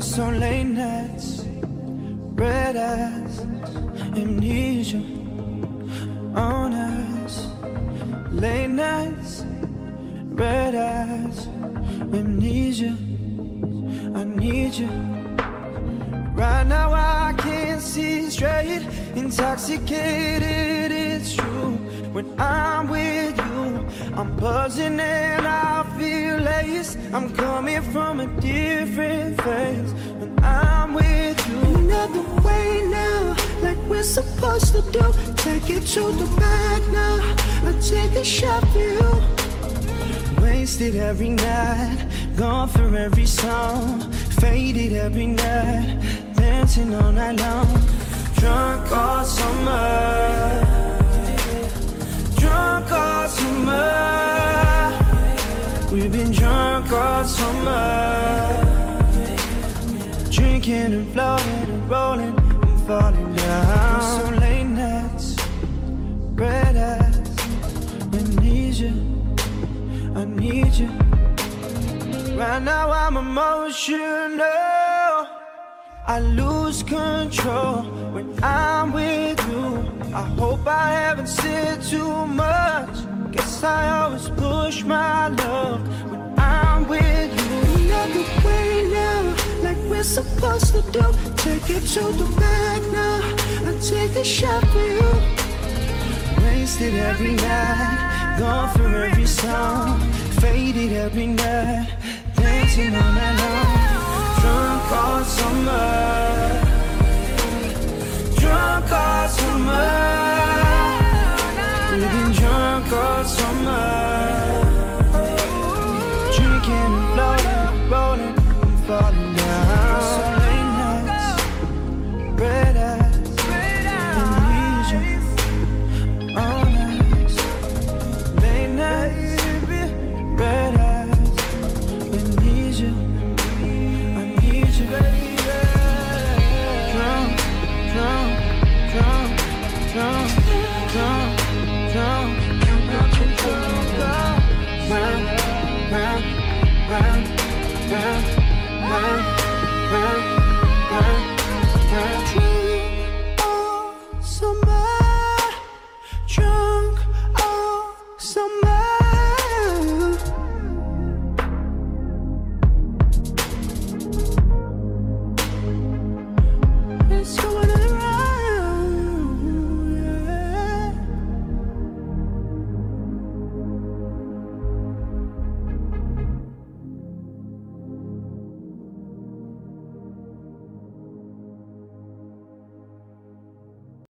Some late nights, red eyes, amnesia on us. Late nights, red eyes, amnesia. I need you. Right now I can't see straight, intoxicated. It's true. When I'm with you, I'm buzzing and I laced. I'm coming from a different place. When I'm with you, Another way now, like we're supposed to do. Take it to the back now. I take a shot for you. wasted every night, gone for every song, faded every night, dancing all night long, We've been drunk all summer, drinking and floating and rolling and falling down. So late nights, red eyes. I see you i need you. Right now I'm emotional. I lose control when I'm with you. I hope I haven't said too much. Guess I always push my luck when I'm with you. Another way now, like we're supposed to do. Take it to the back now. I take a shot for you. Wasted every night, gone for every song, faded every night, dancing all night. round, round, round, round.